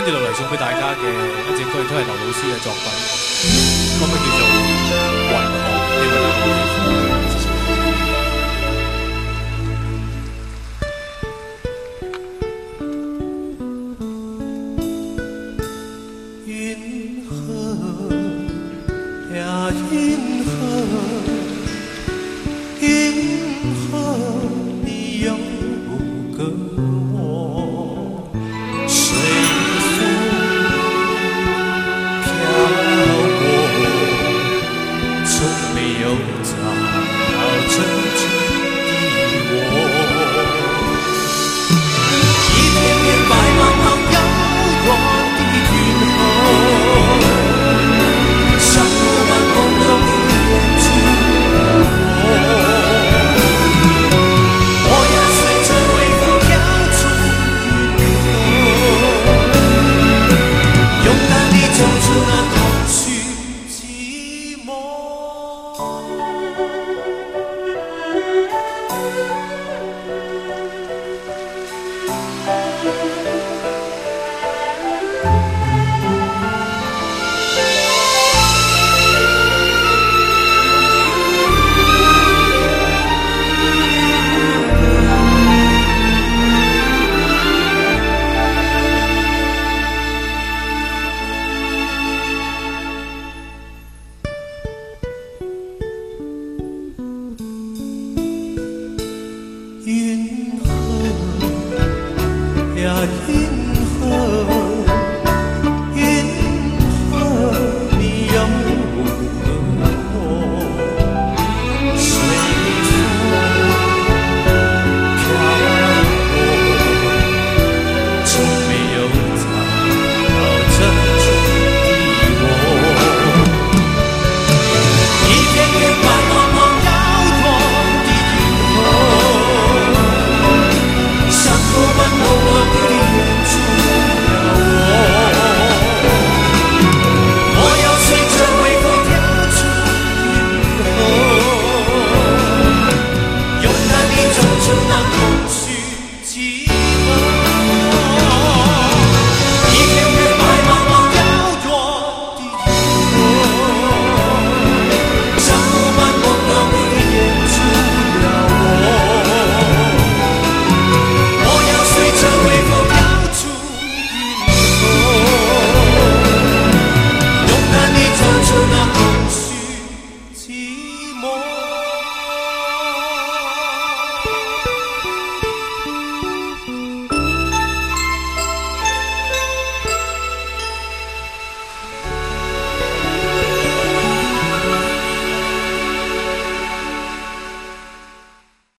跟住落嚟送俾大家嘅一只歌，都系刘老师嘅作品，歌曲叫做《云河》。云河呀，云河，云河，你有个我。Nhà see